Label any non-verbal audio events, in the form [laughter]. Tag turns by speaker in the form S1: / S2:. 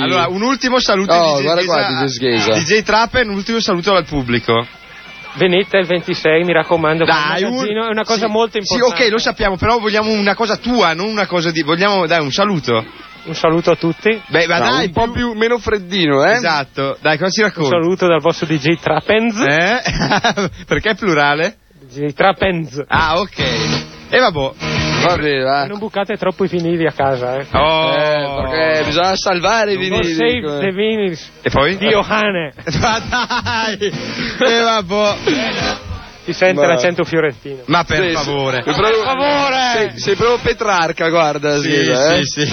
S1: Allora, un ultimo saluto
S2: Oh,
S1: di
S2: guarda qua, DJ Sghesa.
S1: DJ Trappen, un ultimo saluto al pubblico.
S3: Venite il 26, mi raccomando,
S1: Dai, un-
S3: è una cosa
S1: sì,
S3: molto
S1: Sì,
S3: importante.
S1: ok, lo sappiamo, però vogliamo una cosa tua, non una cosa di. Vogliamo, dai, un saluto.
S3: Un saluto a tutti.
S1: Beh, ma
S2: No,
S1: dai,
S2: un po' più meno freddino, eh?
S1: Esatto, dai, cosa ci
S3: Un
S1: racconti?
S3: saluto dal vostro DJ Trapens.
S1: Eh? [laughs] Perché è plurale?
S3: DJ Trapens.
S1: Ah, ok. E vabbè.
S2: Vabbè, va.
S3: Non bucate troppo i vinili a casa, eh.
S1: Oh.
S2: Eh, perché bisogna salvare i
S3: Non
S2: vinili.
S3: save
S2: come-
S3: the vinyls
S1: E poi?
S3: di Johane. [laughs]
S1: Ma dai! E vabbè.
S3: Si sente
S2: Ma-
S3: l'accento fiorentino.
S1: Ma per
S2: Sì, sì.
S1: favore.
S2: Sei proprio-
S3: Per favore!
S2: Sei, sei proprio Petrarca, guarda,
S1: Sì,
S2: eh?
S1: sì, sì.